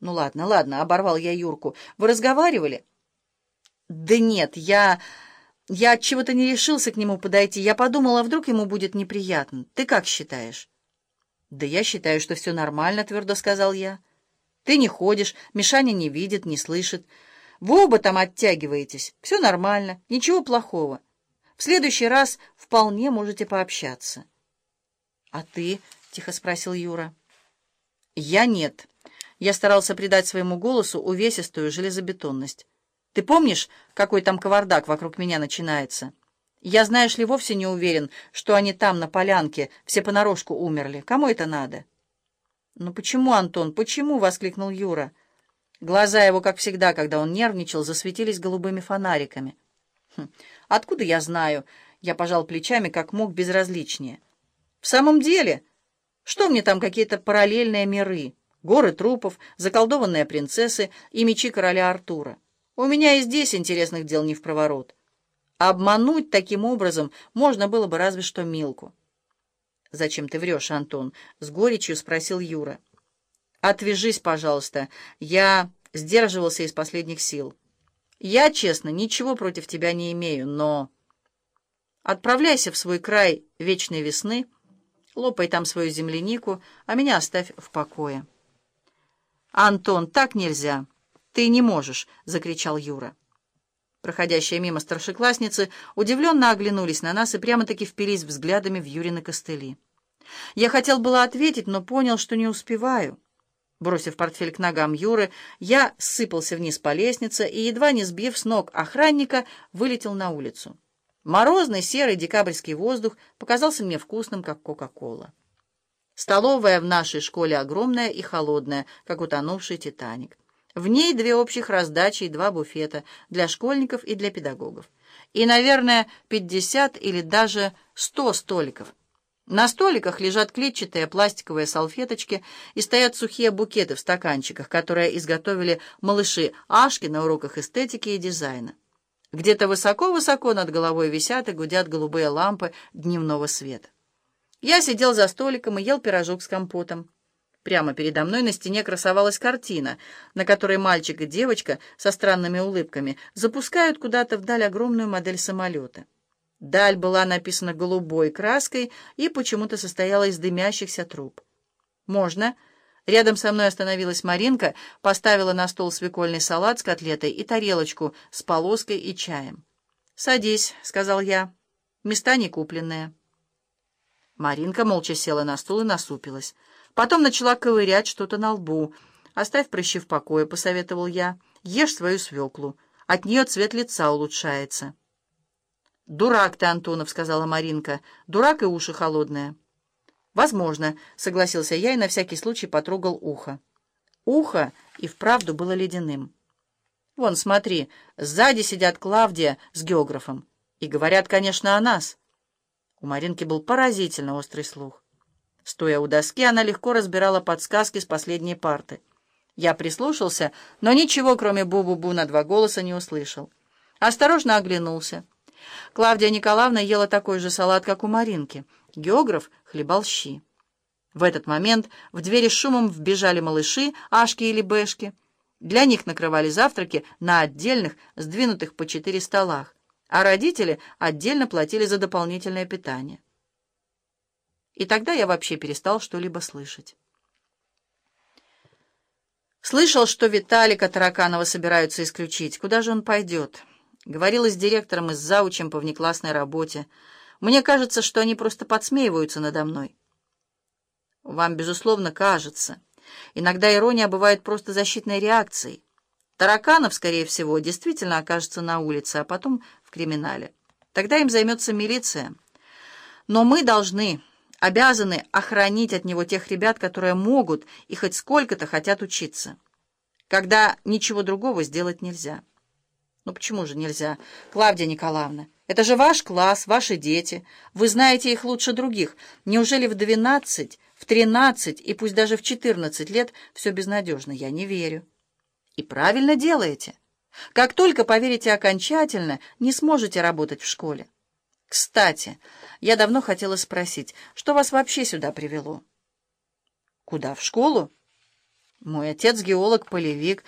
«Ну ладно, ладно», — оборвал я Юрку. «Вы разговаривали?» «Да нет, я... Я от чего-то не решился к нему подойти. Я подумала, вдруг ему будет неприятно. Ты как считаешь?» «Да я считаю, что все нормально», — твердо сказал я. «Ты не ходишь, Мишаня не видит, не слышит. Вы оба там оттягиваетесь. Все нормально, ничего плохого. В следующий раз вполне можете пообщаться». «А ты?» — тихо спросил Юра. «Я нет». Я старался придать своему голосу увесистую железобетонность. «Ты помнишь, какой там кавардак вокруг меня начинается? Я, знаешь ли, вовсе не уверен, что они там, на полянке, все понарошку умерли. Кому это надо?» «Ну почему, Антон, почему?» — воскликнул Юра. Глаза его, как всегда, когда он нервничал, засветились голубыми фонариками. «Хм, «Откуда я знаю?» — я пожал плечами, как мог, безразличнее. «В самом деле, что мне там какие-то параллельные миры?» Горы трупов, заколдованные принцессы и мечи короля Артура. У меня и здесь интересных дел не в проворот. Обмануть таким образом можно было бы разве что Милку. «Зачем ты врешь, Антон?» — с горечью спросил Юра. «Отвяжись, пожалуйста. Я сдерживался из последних сил. Я, честно, ничего против тебя не имею, но...» «Отправляйся в свой край вечной весны, лопай там свою землянику, а меня оставь в покое». «Антон, так нельзя! Ты не можешь!» — закричал Юра. Проходящие мимо старшеклассницы удивленно оглянулись на нас и прямо-таки впились взглядами в Юрины костыли. Я хотел было ответить, но понял, что не успеваю. Бросив портфель к ногам Юры, я сыпался вниз по лестнице и, едва не сбив с ног охранника, вылетел на улицу. Морозный серый декабрьский воздух показался мне вкусным, как Кока-Кола. Столовая в нашей школе огромная и холодная, как утонувший «Титаник». В ней две общих раздачи и два буфета для школьников и для педагогов. И, наверное, 50 или даже 100 столиков. На столиках лежат клетчатые пластиковые салфеточки и стоят сухие букеты в стаканчиках, которые изготовили малыши Ашки на уроках эстетики и дизайна. Где-то высоко-высоко над головой висят и гудят голубые лампы дневного света. Я сидел за столиком и ел пирожок с компотом. Прямо передо мной на стене красовалась картина, на которой мальчик и девочка со странными улыбками запускают куда-то вдаль огромную модель самолета. Даль была написана голубой краской и почему-то состояла из дымящихся труб. «Можно?» Рядом со мной остановилась Маринка, поставила на стол свекольный салат с котлетой и тарелочку с полоской и чаем. «Садись», — сказал я. «Места не купленные». Маринка молча села на стул и насупилась. Потом начала ковырять что-то на лбу. «Оставь прыщи в покое», — посоветовал я. «Ешь свою свеклу. От нее цвет лица улучшается». «Дурак ты, Антонов», — сказала Маринка. «Дурак и уши холодные». «Возможно», — согласился я и на всякий случай потрогал ухо. Ухо и вправду было ледяным. «Вон, смотри, сзади сидят Клавдия с географом. И говорят, конечно, о нас». У Маринки был поразительно острый слух. Стоя у доски, она легко разбирала подсказки с последней парты. Я прислушался, но ничего, кроме бу-бу-бу, на два голоса не услышал. Осторожно оглянулся. Клавдия Николаевна ела такой же салат, как у Маринки. Географ хлебал щи. В этот момент в двери шумом вбежали малыши, ашки или бэшки. Для них накрывали завтраки на отдельных, сдвинутых по четыре столах а родители отдельно платили за дополнительное питание. И тогда я вообще перестал что-либо слышать. Слышал, что Виталика Тараканова собираются исключить. Куда же он пойдет? Говорила с директором и с заучем по внеклассной работе. Мне кажется, что они просто подсмеиваются надо мной. Вам, безусловно, кажется. Иногда ирония бывает просто защитной реакцией. Тараканов, скорее всего, действительно окажется на улице, а потом в криминале. Тогда им займется милиция. Но мы должны, обязаны охранить от него тех ребят, которые могут и хоть сколько-то хотят учиться. Когда ничего другого сделать нельзя. Ну почему же нельзя, Клавдия Николаевна? Это же ваш класс, ваши дети. Вы знаете их лучше других. Неужели в двенадцать, в тринадцать и пусть даже в четырнадцать лет все безнадежно? Я не верю. И правильно делаете. Как только поверите окончательно, не сможете работать в школе. Кстати, я давно хотела спросить, что вас вообще сюда привело? Куда, в школу? Мой отец геолог-полевик.